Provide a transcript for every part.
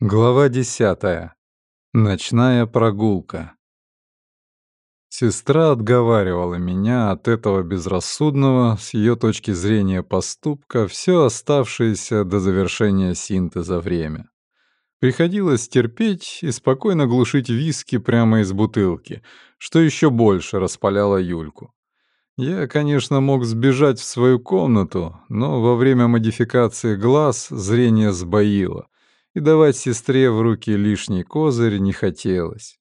Глава десятая. Ночная прогулка. Сестра отговаривала меня от этого безрассудного, с ее точки зрения, поступка все оставшееся до завершения синтеза время. Приходилось терпеть и спокойно глушить виски прямо из бутылки, что еще больше распаляло Юльку. Я, конечно, мог сбежать в свою комнату, но во время модификации глаз зрение сбоило — и давать сестре в руки лишний козырь не хотелось.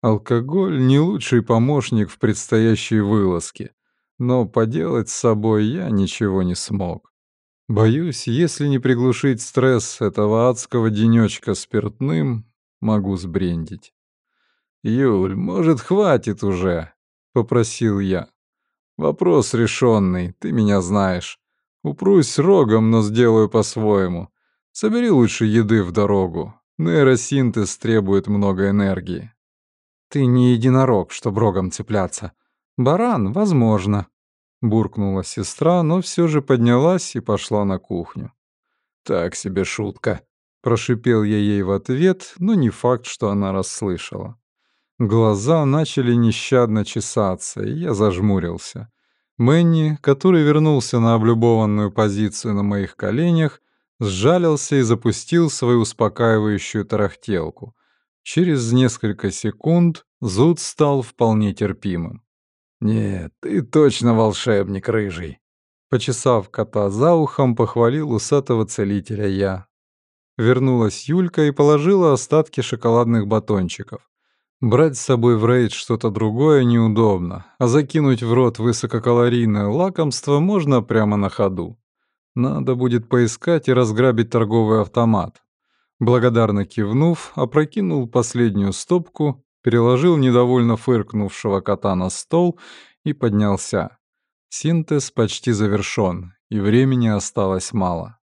Алкоголь — не лучший помощник в предстоящей вылазке, но поделать с собой я ничего не смог. Боюсь, если не приглушить стресс этого адского денечка спиртным, могу сбрендить. «Юль, может, хватит уже?» — попросил я. «Вопрос решенный, ты меня знаешь. Упрусь рогом, но сделаю по-своему. Собери лучше еды в дорогу. Нейросинтез требует много энергии. Ты не единорог, чтоб рогом цепляться. Баран, возможно. Буркнула сестра, но все же поднялась и пошла на кухню. Так себе шутка. Прошипел я ей в ответ, но не факт, что она расслышала. Глаза начали нещадно чесаться, и я зажмурился. Мэнни, который вернулся на облюбованную позицию на моих коленях, сжалился и запустил свою успокаивающую тарахтелку. Через несколько секунд зуд стал вполне терпимым. «Нет, ты точно волшебник, рыжий!» Почесав кота за ухом, похвалил усатого целителя я. Вернулась Юлька и положила остатки шоколадных батончиков. Брать с собой в рейд что-то другое неудобно, а закинуть в рот высококалорийное лакомство можно прямо на ходу. Надо будет поискать и разграбить торговый автомат. Благодарно кивнув, опрокинул последнюю стопку, переложил недовольно фыркнувшего кота на стол и поднялся. Синтез почти завершён, и времени осталось мало.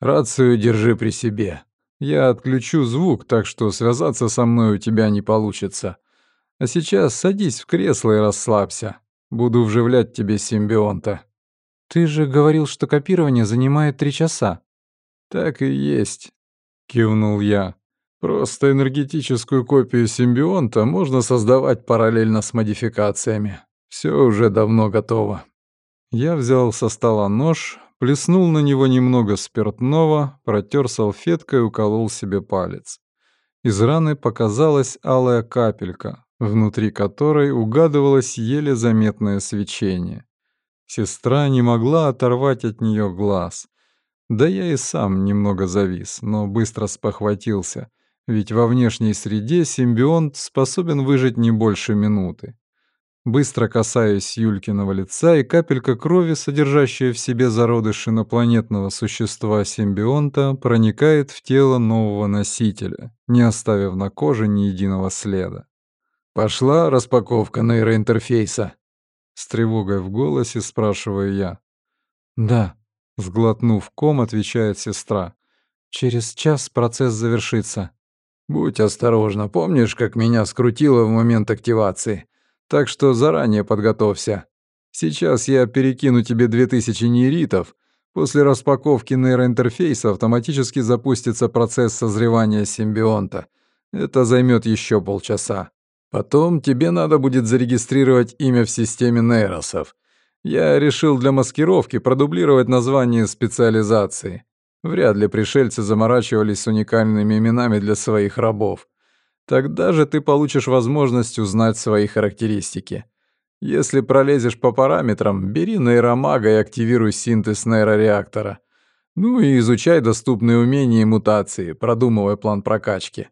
«Рацию держи при себе. Я отключу звук, так что связаться со мной у тебя не получится. А сейчас садись в кресло и расслабься. Буду вживлять тебе симбионта». «Ты же говорил, что копирование занимает три часа». «Так и есть», — кивнул я. «Просто энергетическую копию симбионта можно создавать параллельно с модификациями. Все уже давно готово». Я взял со стола нож, плеснул на него немного спиртного, протер салфеткой и уколол себе палец. Из раны показалась алая капелька, внутри которой угадывалось еле заметное свечение. Сестра не могла оторвать от нее глаз. Да я и сам немного завис, но быстро спохватился, ведь во внешней среде симбионт способен выжить не больше минуты. Быстро касаясь Юлькиного лица, и капелька крови, содержащая в себе зародыш инопланетного существа симбионта, проникает в тело нового носителя, не оставив на коже ни единого следа. «Пошла распаковка нейроинтерфейса», с тревогой в голосе спрашиваю я. «Да», — сглотнув ком, отвечает сестра. «Через час процесс завершится». «Будь осторожна, помнишь, как меня скрутило в момент активации? Так что заранее подготовься. Сейчас я перекину тебе 2000 нейритов. После распаковки нейроинтерфейса автоматически запустится процесс созревания симбионта. Это займет еще полчаса. Потом тебе надо будет зарегистрировать имя в системе нейросов. Я решил для маскировки продублировать название специализации. Вряд ли пришельцы заморачивались с уникальными именами для своих рабов. Тогда же ты получишь возможность узнать свои характеристики. Если пролезешь по параметрам, бери нейромага и активируй синтез нейрореактора. Ну и изучай доступные умения и мутации, продумывая план прокачки.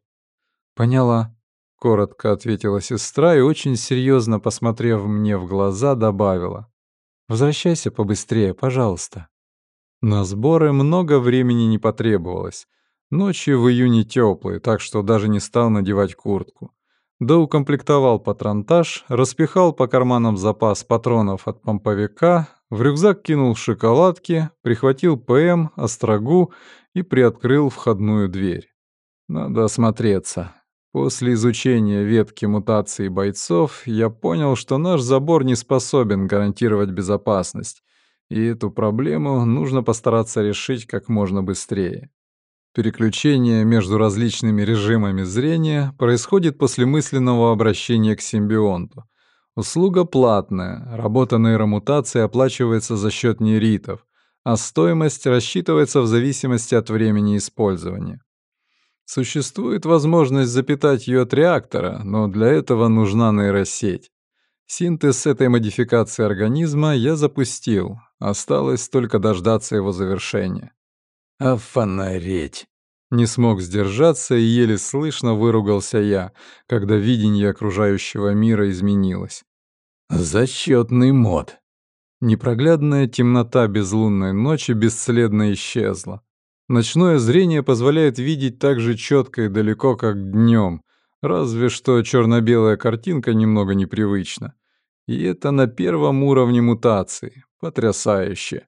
Поняла коротко ответила сестра и очень серьезно посмотрев мне в глаза, добавила: "Возвращайся побыстрее, пожалуйста". На сборы много времени не потребовалось. Ночи в июне теплые, так что даже не стал надевать куртку. Доукомплектовал патронтаж, распихал по карманам запас патронов от помповика, в рюкзак кинул шоколадки, прихватил ПМ, острогу и приоткрыл входную дверь. Надо осмотреться. После изучения ветки мутации бойцов я понял, что наш забор не способен гарантировать безопасность, и эту проблему нужно постараться решить как можно быстрее. Переключение между различными режимами зрения происходит после мысленного обращения к симбионту. Услуга платная, работа нейромутации оплачивается за счет нейритов, а стоимость рассчитывается в зависимости от времени использования. Существует возможность запитать ее от реактора, но для этого нужна нейросеть. Синтез этой модификации организма я запустил, осталось только дождаться его завершения. «Офонареть!» Не смог сдержаться и еле слышно выругался я, когда видение окружающего мира изменилось. «Зачетный мод!» Непроглядная темнота безлунной ночи бесследно исчезла. Ночное зрение позволяет видеть так же четко и далеко, как днем, разве что черно-белая картинка немного непривычна. И это на первом уровне мутации. Потрясающе.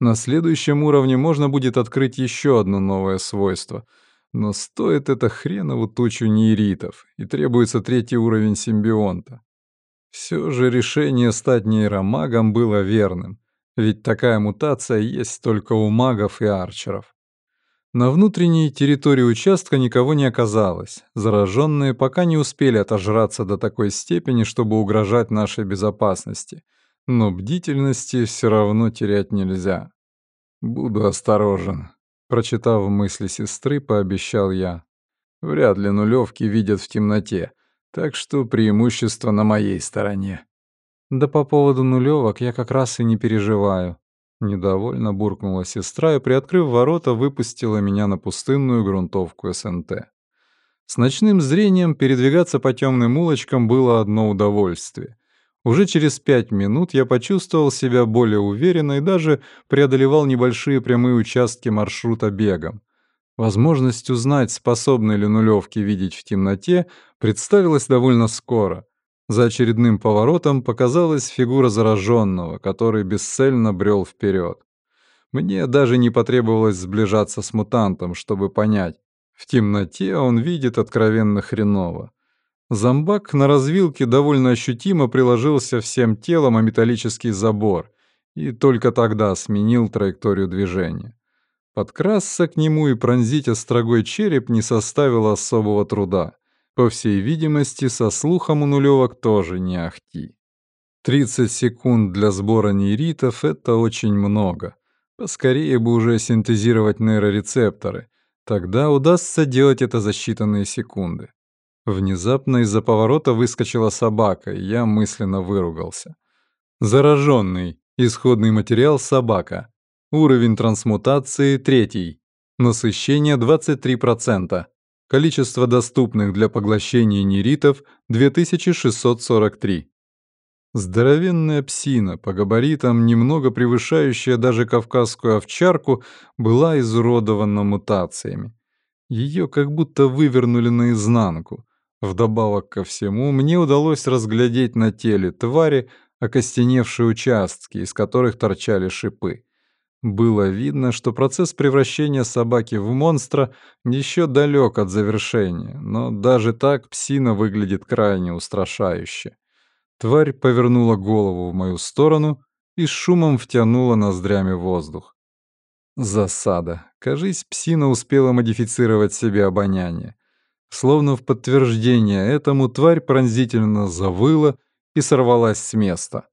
На следующем уровне можно будет открыть еще одно новое свойство. Но стоит это хренову тучу нейритов, и требуется третий уровень симбионта. Все же решение стать нейромагом было верным, ведь такая мутация есть только у магов и арчеров. На внутренней территории участка никого не оказалось. Зараженные пока не успели отожраться до такой степени, чтобы угрожать нашей безопасности. Но бдительности все равно терять нельзя. «Буду осторожен», — прочитав мысли сестры, пообещал я. «Вряд ли нулевки видят в темноте, так что преимущество на моей стороне». «Да по поводу нулевок я как раз и не переживаю», Недовольно буркнула сестра и, приоткрыв ворота, выпустила меня на пустынную грунтовку СНТ. С ночным зрением передвигаться по темным улочкам было одно удовольствие. Уже через пять минут я почувствовал себя более уверенно и даже преодолевал небольшие прямые участки маршрута бегом. Возможность узнать, способны ли нулевки видеть в темноте, представилась довольно скоро — за очередным поворотом показалась фигура зараженного, который бесцельно брел вперед. Мне даже не потребовалось сближаться с мутантом, чтобы понять. В темноте он видит откровенно хреново. Зомбак на развилке довольно ощутимо приложился всем телом о металлический забор и только тогда сменил траекторию движения. Подкрасться к нему и пронзить острогой череп не составило особого труда. По всей видимости, со слухом у нулевок тоже не ахти. 30 секунд для сбора нейритов — это очень много. Поскорее бы уже синтезировать нейрорецепторы. Тогда удастся делать это за считанные секунды. Внезапно из-за поворота выскочила собака, и я мысленно выругался. Зараженный. Исходный материал собака. Уровень трансмутации третий. Насыщение 23%. Количество доступных для поглощения неритов — 2643. Здоровенная псина, по габаритам немного превышающая даже кавказскую овчарку, была изуродована мутациями. Ее как будто вывернули наизнанку. Вдобавок ко всему, мне удалось разглядеть на теле твари окостеневшие участки, из которых торчали шипы. Было видно, что процесс превращения собаки в монстра еще далек от завершения, но даже так псина выглядит крайне устрашающе. Тварь повернула голову в мою сторону и шумом втянула ноздрями воздух. Засада. Кажись, псина успела модифицировать себе обоняние. Словно в подтверждение этому тварь пронзительно завыла и сорвалась с места.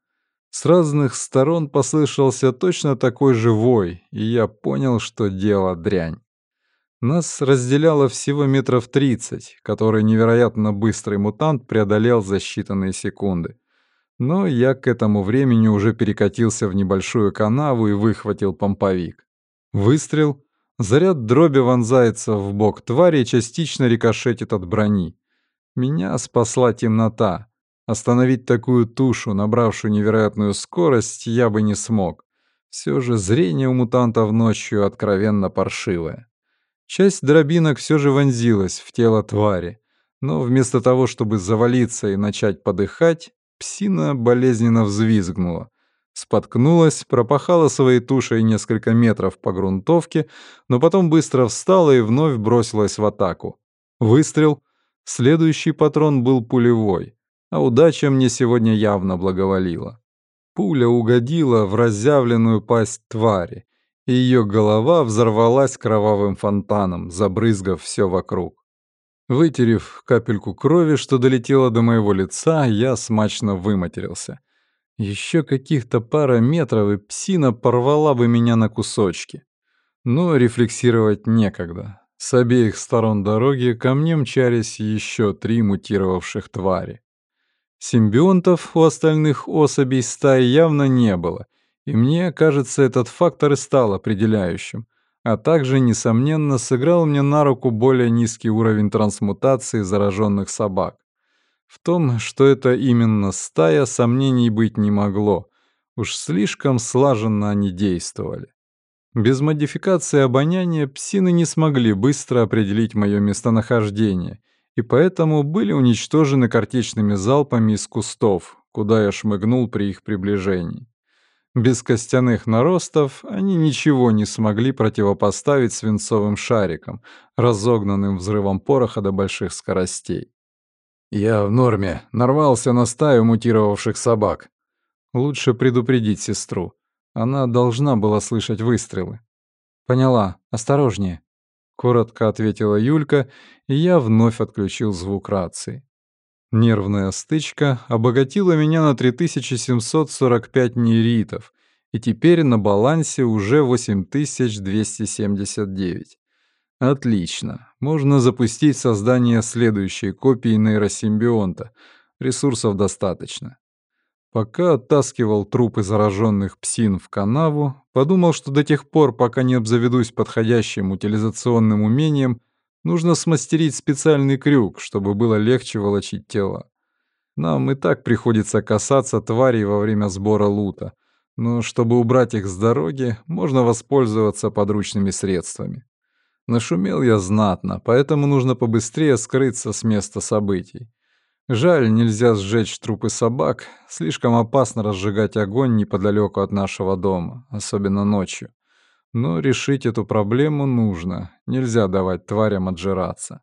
С разных сторон послышался точно такой же вой, и я понял, что дело дрянь. Нас разделяло всего метров тридцать, который невероятно быстрый мутант преодолел за считанные секунды. Но я к этому времени уже перекатился в небольшую канаву и выхватил помповик. Выстрел. Заряд дроби вонзается в бок твари и частично рикошетит от брони. Меня спасла темнота. Остановить такую тушу, набравшую невероятную скорость, я бы не смог. Все же зрение у мутантов ночью откровенно паршивое. Часть дробинок все же вонзилась в тело твари, но вместо того, чтобы завалиться и начать подыхать, псина болезненно взвизгнула. Споткнулась, пропахала своей тушей несколько метров по грунтовке, но потом быстро встала и вновь бросилась в атаку. Выстрел. Следующий патрон был пулевой а удача мне сегодня явно благоволила. Пуля угодила в разъявленную пасть твари, и ее голова взорвалась кровавым фонтаном, забрызгав все вокруг. Вытерев капельку крови, что долетела до моего лица, я смачно выматерился. Еще каких-то пара метров, и псина порвала бы меня на кусочки. Но рефлексировать некогда. С обеих сторон дороги ко мне мчались еще три мутировавших твари. Симбионтов у остальных особей стаи явно не было, и мне кажется, этот фактор и стал определяющим а также, несомненно, сыграл мне на руку более низкий уровень трансмутации зараженных собак. В том, что это именно стая, сомнений быть не могло. Уж слишком слаженно они действовали. Без модификации обоняния псины не смогли быстро определить мое местонахождение, и поэтому были уничтожены картечными залпами из кустов, куда я шмыгнул при их приближении. Без костяных наростов они ничего не смогли противопоставить свинцовым шарикам, разогнанным взрывом пороха до больших скоростей. «Я в норме. Нарвался на стаю мутировавших собак». Лучше предупредить сестру. Она должна была слышать выстрелы. «Поняла. Осторожнее», — коротко ответила Юлька, и я вновь отключил звук рации. Нервная стычка обогатила меня на 3745 нейритов, и теперь на балансе уже 8279. Отлично. Можно запустить создание следующей копии нейросимбионта. Ресурсов достаточно. Пока оттаскивал трупы зараженных псин в канаву, подумал, что до тех пор, пока не обзаведусь подходящим утилизационным умением — Нужно смастерить специальный крюк, чтобы было легче волочить тело. Нам и так приходится касаться тварей во время сбора лута, но чтобы убрать их с дороги, можно воспользоваться подручными средствами. Нашумел я знатно, поэтому нужно побыстрее скрыться с места событий. Жаль, нельзя сжечь трупы собак, слишком опасно разжигать огонь неподалеку от нашего дома, особенно ночью. Но решить эту проблему нужно, нельзя давать тварям отжираться.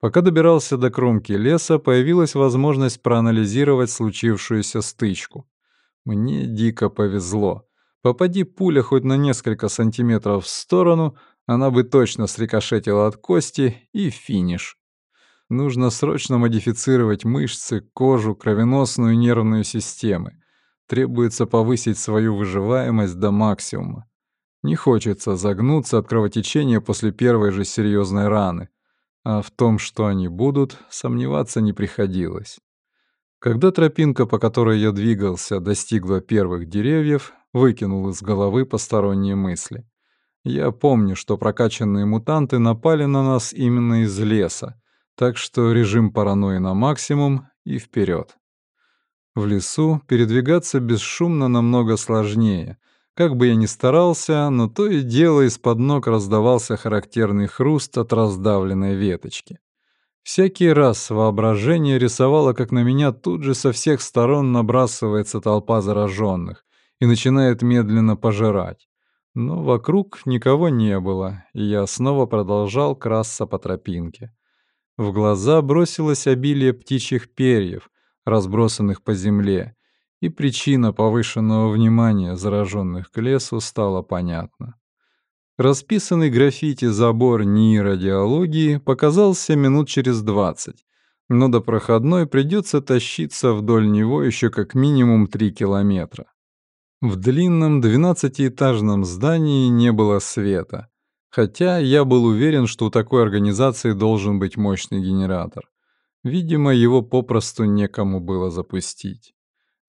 Пока добирался до кромки леса, появилась возможность проанализировать случившуюся стычку. Мне дико повезло. Попади пуля хоть на несколько сантиметров в сторону, она бы точно срикошетила от кости и финиш. Нужно срочно модифицировать мышцы, кожу, кровеносную и нервную системы. Требуется повысить свою выживаемость до максимума. Не хочется загнуться от кровотечения после первой же серьезной раны, а в том, что они будут, сомневаться не приходилось. Когда тропинка, по которой я двигался, достигла первых деревьев, выкинул из головы посторонние мысли. Я помню, что прокачанные мутанты напали на нас именно из леса, так что режим паранойи на максимум и вперед. В лесу передвигаться бесшумно намного сложнее — как бы я ни старался, но то и дело из-под ног раздавался характерный хруст от раздавленной веточки. Всякий раз воображение рисовало, как на меня тут же со всех сторон набрасывается толпа зараженных и начинает медленно пожирать. Но вокруг никого не было, и я снова продолжал красться по тропинке. В глаза бросилось обилие птичьих перьев, разбросанных по земле, и причина повышенного внимания зараженных к лесу стала понятна. Расписанный граффити забор нейродиологии показался минут через двадцать, но до проходной придется тащиться вдоль него еще как минимум три километра. В длинном двенадцатиэтажном здании не было света, хотя я был уверен, что у такой организации должен быть мощный генератор. Видимо, его попросту некому было запустить.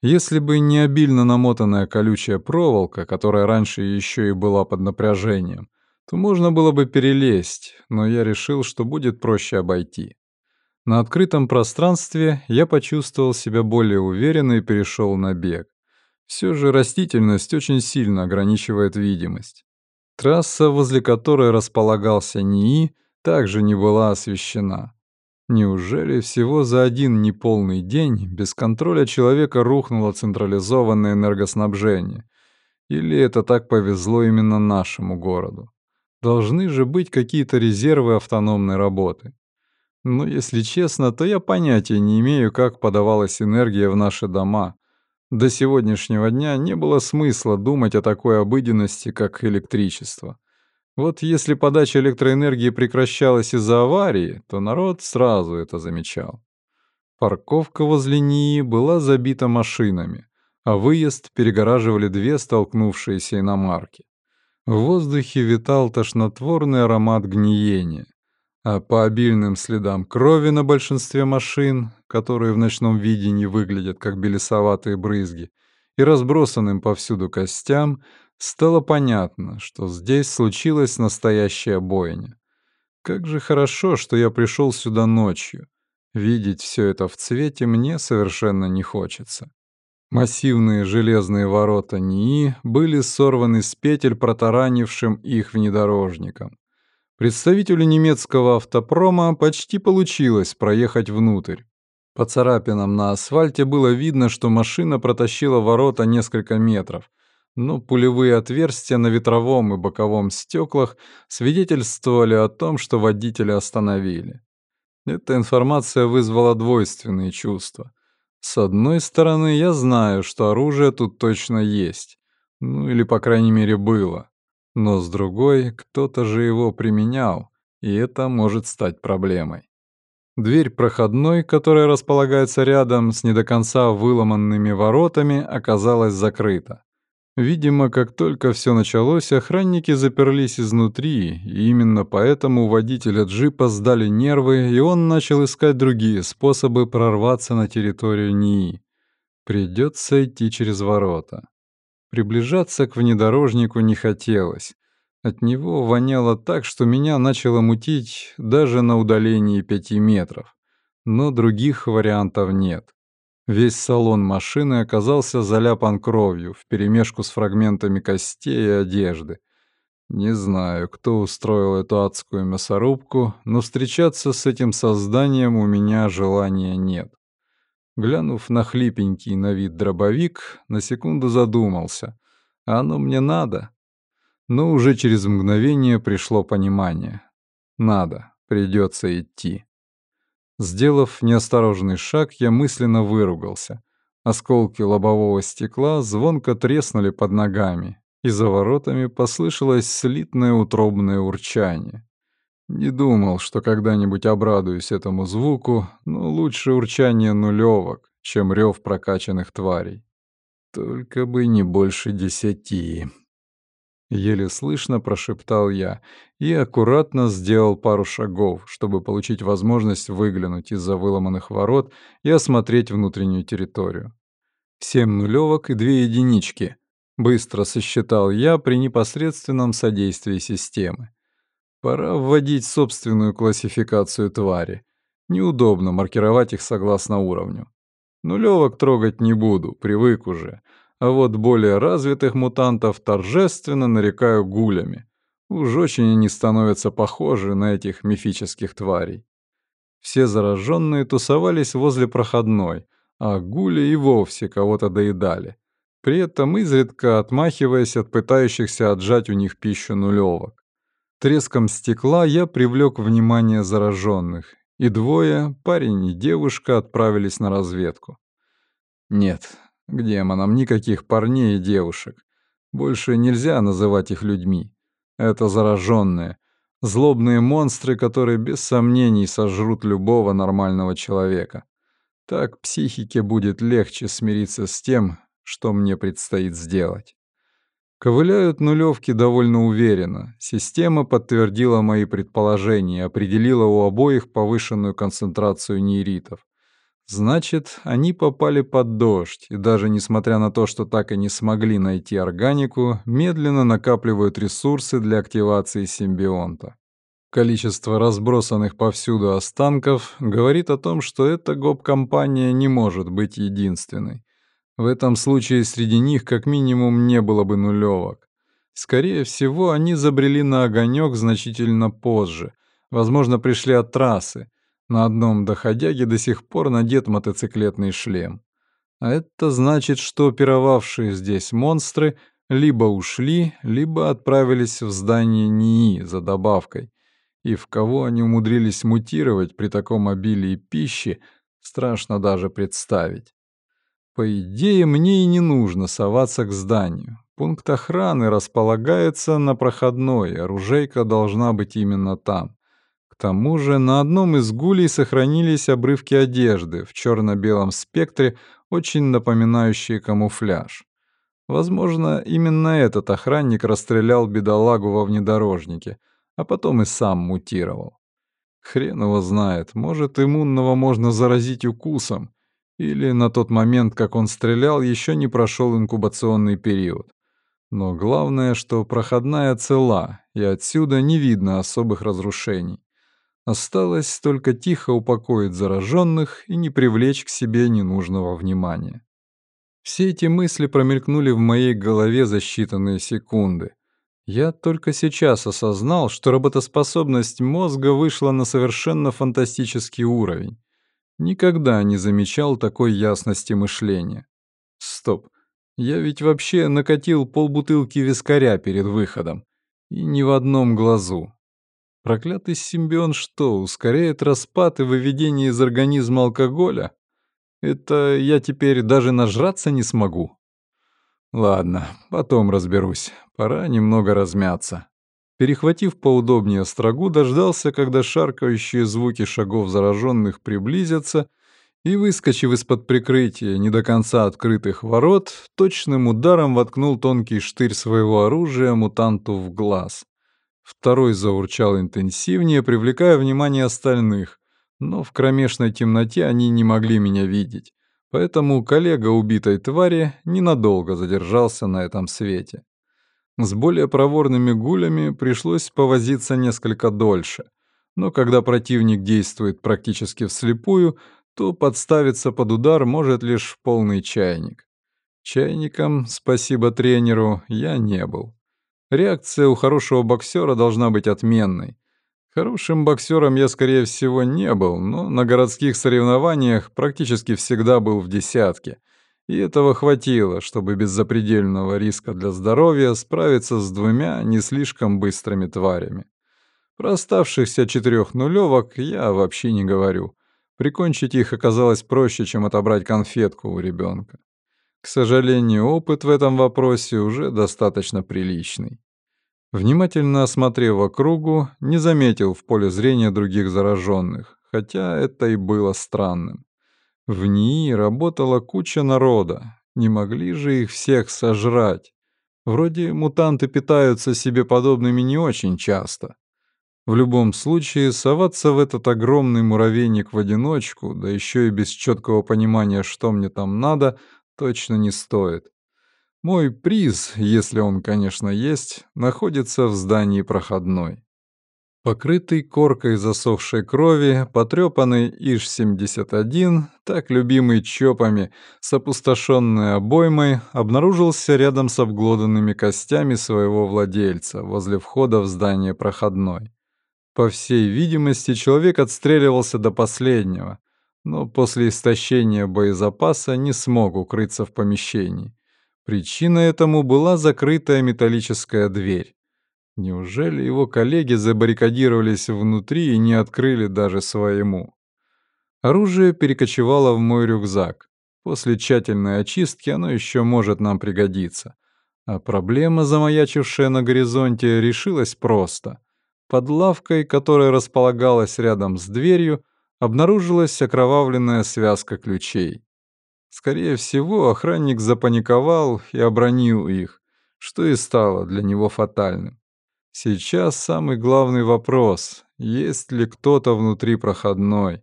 Если бы не обильно намотанная колючая проволока, которая раньше еще и была под напряжением, то можно было бы перелезть, но я решил, что будет проще обойти. На открытом пространстве я почувствовал себя более уверенно и перешел на бег. Все же растительность очень сильно ограничивает видимость. Трасса, возле которой располагался НИИ, также не была освещена. Неужели всего за один неполный день без контроля человека рухнуло централизованное энергоснабжение? Или это так повезло именно нашему городу? Должны же быть какие-то резервы автономной работы. Но если честно, то я понятия не имею, как подавалась энергия в наши дома. До сегодняшнего дня не было смысла думать о такой обыденности, как электричество. Вот если подача электроэнергии прекращалась из-за аварии, то народ сразу это замечал. Парковка возле НИИ была забита машинами, а выезд перегораживали две столкнувшиеся иномарки. В воздухе витал тошнотворный аромат гниения, а по обильным следам крови на большинстве машин, которые в ночном видении выглядят как белесоватые брызги, и разбросанным повсюду костям, стало понятно, что здесь случилась настоящая бойня. Как же хорошо, что я пришел сюда ночью. Видеть все это в цвете мне совершенно не хочется. Массивные железные ворота НИИ были сорваны с петель протаранившим их внедорожником. Представителю немецкого автопрома почти получилось проехать внутрь. По царапинам на асфальте было видно, что машина протащила ворота несколько метров, но пулевые отверстия на ветровом и боковом стеклах свидетельствовали о том, что водителя остановили. Эта информация вызвала двойственные чувства — с одной стороны, я знаю, что оружие тут точно есть. Ну или, по крайней мере, было. Но с другой, кто-то же его применял, и это может стать проблемой. Дверь проходной, которая располагается рядом с не до конца выломанными воротами, оказалась закрыта. Видимо, как только все началось, охранники заперлись изнутри, и именно поэтому у водителя джипа сдали нервы, и он начал искать другие способы прорваться на территорию НИИ. Придется идти через ворота. Приближаться к внедорожнику не хотелось. От него воняло так, что меня начало мутить даже на удалении пяти метров. Но других вариантов нет. Весь салон машины оказался заляпан кровью, вперемешку с фрагментами костей и одежды. Не знаю, кто устроил эту адскую мясорубку, но встречаться с этим созданием у меня желания нет. Глянув на хлипенький на вид дробовик, на секунду задумался. А оно мне надо? Но уже через мгновение пришло понимание. Надо, придется идти. Сделав неосторожный шаг, я мысленно выругался. Осколки лобового стекла звонко треснули под ногами, и за воротами послышалось слитное утробное урчание. Не думал, что когда-нибудь обрадуюсь этому звуку, но лучше урчание нулевок, чем рев прокачанных тварей. Только бы не больше десяти. Еле слышно прошептал я и аккуратно сделал пару шагов, чтобы получить возможность выглянуть из-за выломанных ворот и осмотреть внутреннюю территорию. Семь нулевок и две единички. Быстро сосчитал я при непосредственном содействии системы. Пора вводить собственную классификацию твари. Неудобно маркировать их согласно уровню. Нулевок трогать не буду, привык уже — а вот более развитых мутантов торжественно нарекаю гулями. Уж очень они становятся похожи на этих мифических тварей. Все зараженные тусовались возле проходной, а гули и вовсе кого-то доедали, при этом изредка отмахиваясь от пытающихся отжать у них пищу нулевок. Треском стекла я привлек внимание зараженных, и двое, парень и девушка, отправились на разведку. Нет, к демонам никаких парней и девушек. Больше нельзя называть их людьми. Это зараженные, злобные монстры, которые без сомнений сожрут любого нормального человека. Так психике будет легче смириться с тем, что мне предстоит сделать. Ковыляют нулевки довольно уверенно. Система подтвердила мои предположения определила у обоих повышенную концентрацию нейритов. Значит, они попали под дождь, и даже несмотря на то, что так и не смогли найти органику, медленно накапливают ресурсы для активации симбионта. Количество разбросанных повсюду останков говорит о том, что эта гоп-компания не может быть единственной. В этом случае среди них как минимум не было бы нулевок. Скорее всего, они забрели на огонек значительно позже, возможно, пришли от трассы, на одном доходяге до сих пор надет мотоциклетный шлем. А это значит, что пировавшие здесь монстры либо ушли, либо отправились в здание НИИ за добавкой. И в кого они умудрились мутировать при таком обилии пищи, страшно даже представить. По идее, мне и не нужно соваться к зданию. Пункт охраны располагается на проходной, оружейка должна быть именно там. К тому же на одном из гулей сохранились обрывки одежды в черно-белом спектре, очень напоминающие камуфляж. Возможно, именно этот охранник расстрелял бедолагу во внедорожнике, а потом и сам мутировал. Хрен его знает, может, иммунного можно заразить укусом, или на тот момент, как он стрелял, еще не прошел инкубационный период. Но главное, что проходная цела, и отсюда не видно особых разрушений. Осталось только тихо упокоить зараженных и не привлечь к себе ненужного внимания. Все эти мысли промелькнули в моей голове за считанные секунды. Я только сейчас осознал, что работоспособность мозга вышла на совершенно фантастический уровень. Никогда не замечал такой ясности мышления. Стоп, я ведь вообще накатил полбутылки вискаря перед выходом. И ни в одном глазу. Проклятый симбион что, ускоряет распад и выведение из организма алкоголя? Это я теперь даже нажраться не смогу? Ладно, потом разберусь. Пора немного размяться. Перехватив поудобнее строгу, дождался, когда шаркающие звуки шагов зараженных приблизятся, и, выскочив из-под прикрытия не до конца открытых ворот, точным ударом воткнул тонкий штырь своего оружия мутанту в глаз. Второй заурчал интенсивнее, привлекая внимание остальных, но в кромешной темноте они не могли меня видеть, поэтому коллега убитой твари ненадолго задержался на этом свете. С более проворными гулями пришлось повозиться несколько дольше, но когда противник действует практически вслепую, то подставиться под удар может лишь полный чайник. Чайником, спасибо тренеру, я не был. Реакция у хорошего боксера должна быть отменной. Хорошим боксером я, скорее всего, не был, но на городских соревнованиях практически всегда был в десятке. И этого хватило, чтобы без запредельного риска для здоровья справиться с двумя не слишком быстрыми тварями. Про оставшихся четырех нулевок я вообще не говорю. Прикончить их оказалось проще, чем отобрать конфетку у ребенка. К сожалению, опыт в этом вопросе уже достаточно приличный. Внимательно осмотрев округу, не заметил в поле зрения других зараженных, хотя это и было странным. В ней работала куча народа, не могли же их всех сожрать. Вроде мутанты питаются себе подобными не очень часто. В любом случае, соваться в этот огромный муравейник в одиночку, да еще и без четкого понимания, что мне там надо, точно не стоит. Мой приз, если он, конечно, есть, находится в здании проходной. Покрытый коркой засохшей крови, потрепанный Иж-71, так любимый чопами, с опустошенной обоймой, обнаружился рядом с обглоданными костями своего владельца возле входа в здание проходной. По всей видимости, человек отстреливался до последнего, но после истощения боезапаса не смог укрыться в помещении. Причиной этому была закрытая металлическая дверь. Неужели его коллеги забаррикадировались внутри и не открыли даже своему? Оружие перекочевало в мой рюкзак. После тщательной очистки оно еще может нам пригодиться. А проблема, замаячившая на горизонте, решилась просто. Под лавкой, которая располагалась рядом с дверью, обнаружилась окровавленная связка ключей. Скорее всего, охранник запаниковал и обронил их, что и стало для него фатальным. Сейчас самый главный вопрос — есть ли кто-то внутри проходной?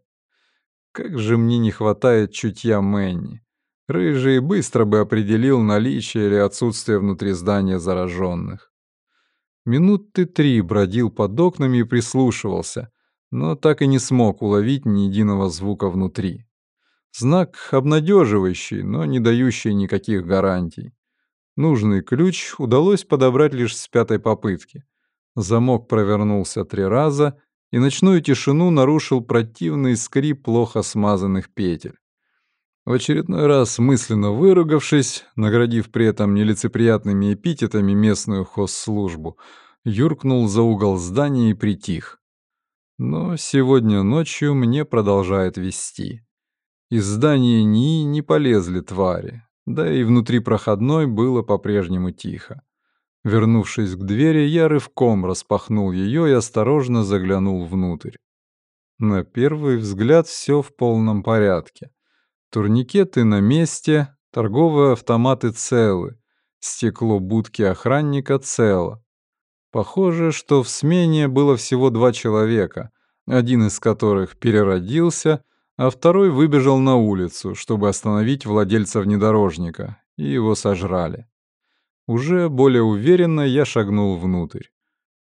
Как же мне не хватает чутья Мэнни. Рыжий быстро бы определил наличие или отсутствие внутри здания зараженных. Минуты три бродил под окнами и прислушивался, но так и не смог уловить ни единого звука внутри. Знак обнадеживающий, но не дающий никаких гарантий. Нужный ключ удалось подобрать лишь с пятой попытки. Замок провернулся три раза, и ночную тишину нарушил противный скрип плохо смазанных петель. В очередной раз, мысленно выругавшись, наградив при этом нелицеприятными эпитетами местную хозслужбу, юркнул за угол здания и притих. Но сегодня ночью мне продолжает вести. Из здания НИИ не полезли твари, да и внутри проходной было по-прежнему тихо. Вернувшись к двери, я рывком распахнул ее и осторожно заглянул внутрь. На первый взгляд все в полном порядке. Турникеты на месте, торговые автоматы целы, стекло будки охранника цело. Похоже, что в смене было всего два человека, один из которых переродился, а второй выбежал на улицу, чтобы остановить владельца внедорожника, и его сожрали. Уже более уверенно я шагнул внутрь.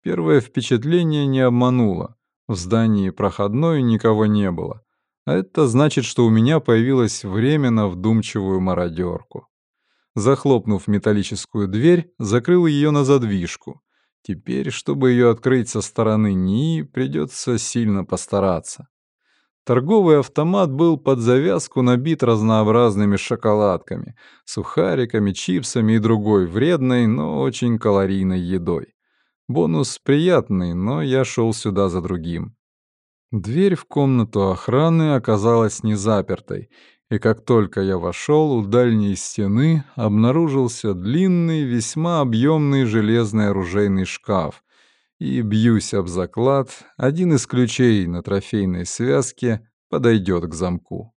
Первое впечатление не обмануло. В здании проходной никого не было. А это значит, что у меня появилось время на вдумчивую мародерку. Захлопнув металлическую дверь, закрыл ее на задвижку. Теперь, чтобы ее открыть со стороны НИИ, придется сильно постараться. Торговый автомат был под завязку набит разнообразными шоколадками, сухариками, чипсами и другой вредной, но очень калорийной едой. Бонус приятный, но я шел сюда за другим. Дверь в комнату охраны оказалась не запертой, и как только я вошел, у дальней стены обнаружился длинный, весьма объемный железный оружейный шкаф, и, бьюсь об заклад, один из ключей на трофейной связке подойдет к замку.